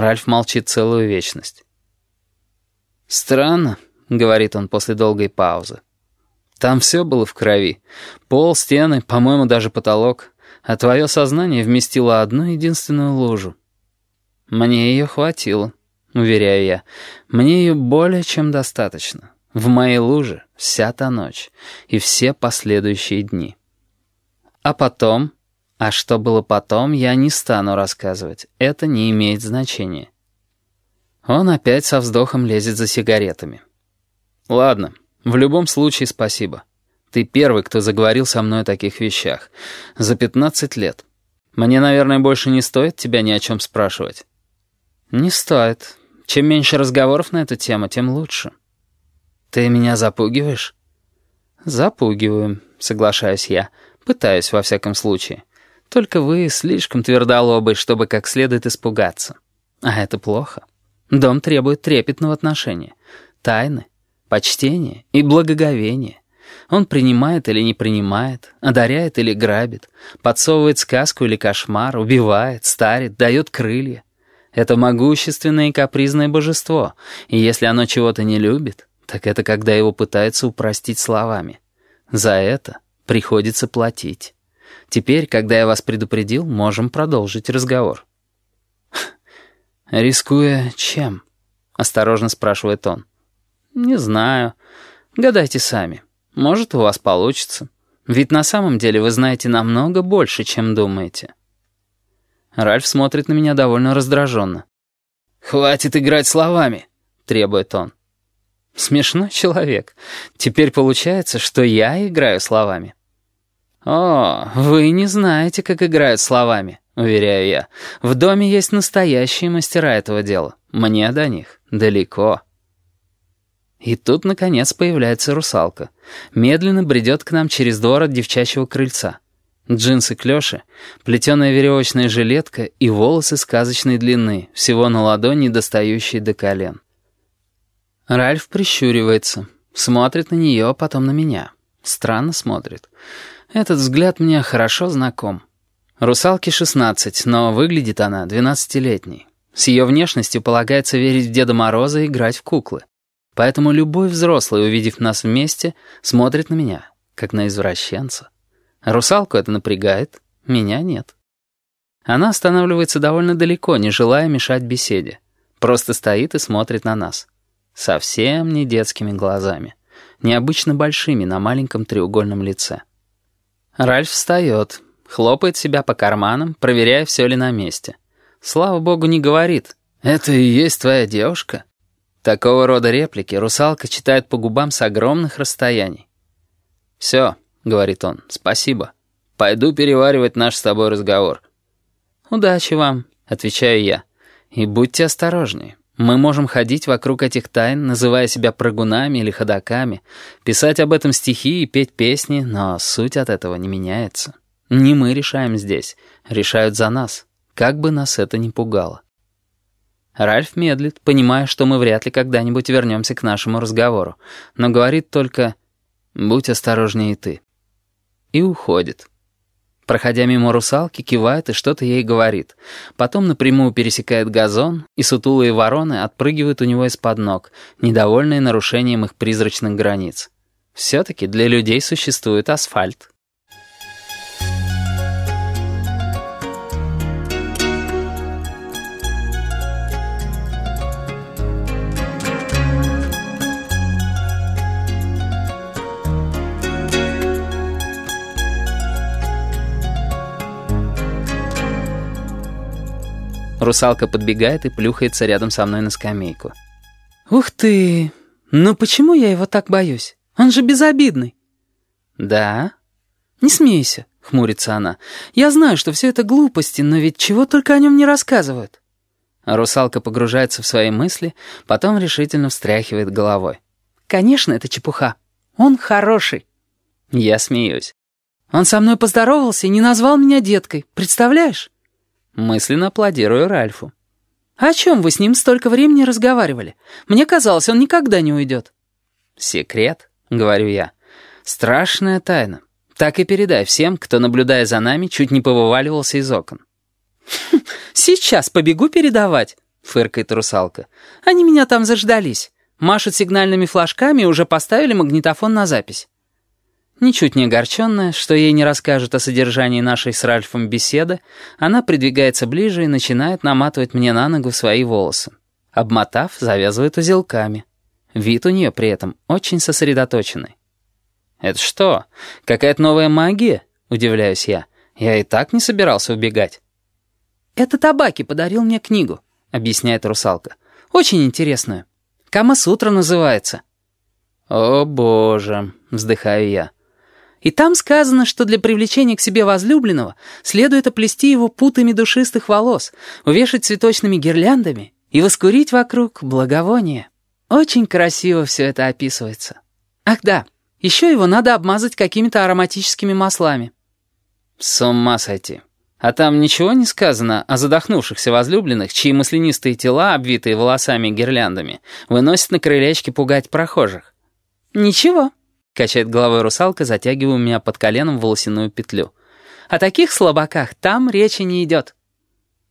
Ральф молчит целую вечность. «Странно», — говорит он после долгой паузы. «Там все было в крови. Пол, стены, по-моему, даже потолок. А твое сознание вместило одну единственную лужу. Мне ее хватило, уверяю я. Мне ее более чем достаточно. В моей луже вся та ночь и все последующие дни. А потом... А что было потом, я не стану рассказывать. Это не имеет значения. Он опять со вздохом лезет за сигаретами. «Ладно, в любом случае спасибо. Ты первый, кто заговорил со мной о таких вещах. За пятнадцать лет. Мне, наверное, больше не стоит тебя ни о чем спрашивать». «Не стоит. Чем меньше разговоров на эту тему, тем лучше». «Ты меня запугиваешь?» «Запугиваю», — соглашаюсь я. «Пытаюсь, во всяком случае. Только вы слишком твердолобый, чтобы как следует испугаться. А это плохо». Дом требует трепетного отношения, тайны, почтения и благоговения. Он принимает или не принимает, одаряет или грабит, подсовывает сказку или кошмар, убивает, старит, дает крылья. Это могущественное и капризное божество, и если оно чего-то не любит, так это когда его пытаются упростить словами. За это приходится платить. Теперь, когда я вас предупредил, можем продолжить разговор. «Рискуя чем?» — осторожно спрашивает он. «Не знаю. Гадайте сами. Может, у вас получится. Ведь на самом деле вы знаете намного больше, чем думаете». Ральф смотрит на меня довольно раздраженно. «Хватит играть словами», — требует он. Смешной человек. Теперь получается, что я играю словами. «О, вы не знаете, как играют словами. — уверяю я. «В доме есть настоящие мастера этого дела. Мне до них далеко». И тут, наконец, появляется русалка. Медленно бредет к нам через двор от девчачьего крыльца. Джинсы клёши, плетеная веревочная жилетка и волосы сказочной длины, всего на ладони, достающие до колен. Ральф прищуривается, смотрит на нее, а потом на меня. Странно смотрит. Этот взгляд мне хорошо знаком. Русалке 16, но выглядит она 12-летней. С ее внешностью полагается верить в Деда Мороза и играть в куклы. Поэтому любой взрослый, увидев нас вместе, смотрит на меня, как на извращенца. Русалку это напрягает, меня нет. Она останавливается довольно далеко, не желая мешать беседе. Просто стоит и смотрит на нас. Совсем не детскими глазами. Необычно большими на маленьком треугольном лице. Ральф встает, Хлопает себя по карманам, проверяя, все ли на месте. Слава богу, не говорит. «Это и есть твоя девушка?» Такого рода реплики русалка читает по губам с огромных расстояний. «Все», — говорит он, — «спасибо. Пойду переваривать наш с тобой разговор». «Удачи вам», — отвечаю я. «И будьте осторожнее. Мы можем ходить вокруг этих тайн, называя себя прыгунами или ходаками, писать об этом стихи и петь песни, но суть от этого не меняется». Не мы решаем здесь, решают за нас, как бы нас это ни пугало. Ральф медлит, понимая, что мы вряд ли когда-нибудь вернемся к нашему разговору, но говорит только «Будь осторожнее ты». И уходит. Проходя мимо русалки, кивает и что-то ей говорит. Потом напрямую пересекает газон, и сутулые вороны отпрыгивают у него из-под ног, недовольные нарушением их призрачных границ. Все-таки для людей существует асфальт. Русалка подбегает и плюхается рядом со мной на скамейку. «Ух ты! Ну почему я его так боюсь? Он же безобидный». «Да?» «Не смейся», — хмурится она. «Я знаю, что все это глупости, но ведь чего только о нем не рассказывают». Русалка погружается в свои мысли, потом решительно встряхивает головой. «Конечно, это чепуха. Он хороший». Я смеюсь. «Он со мной поздоровался и не назвал меня деткой. Представляешь?» Мысленно аплодирую Ральфу. «О чем вы с ним столько времени разговаривали? Мне казалось, он никогда не уйдет». «Секрет», — говорю я. «Страшная тайна. Так и передай всем, кто, наблюдая за нами, чуть не повываливался из окон». «Сейчас побегу передавать», —— фыркает русалка. «Они меня там заждались. Машут сигнальными флажками и уже поставили магнитофон на запись». Ничуть не огорченная, что ей не расскажут о содержании нашей с Ральфом беседы, она придвигается ближе и начинает наматывать мне на ногу свои волосы. Обмотав, завязывает узелками. Вид у нее при этом очень сосредоточенный. «Это что, какая-то новая магия?» — удивляюсь я. «Я и так не собирался убегать». «Это Табаки подарил мне книгу», — объясняет русалка. «Очень интересную. Кама-сутра называется». «О, боже», — вздыхаю я. И там сказано, что для привлечения к себе возлюбленного следует оплести его путами душистых волос, увешать цветочными гирляндами и воскурить вокруг благовония. Очень красиво все это описывается. Ах да, еще его надо обмазать какими-то ароматическими маслами. С ума сойти. А там ничего не сказано о задохнувшихся возлюбленных, чьи маслянистые тела, обвитые волосами и гирляндами, выносят на крылечки пугать прохожих. «Ничего», — качает головой русалка, затягивая меня под коленом волосяную петлю. «О таких слабаках там речи не идет».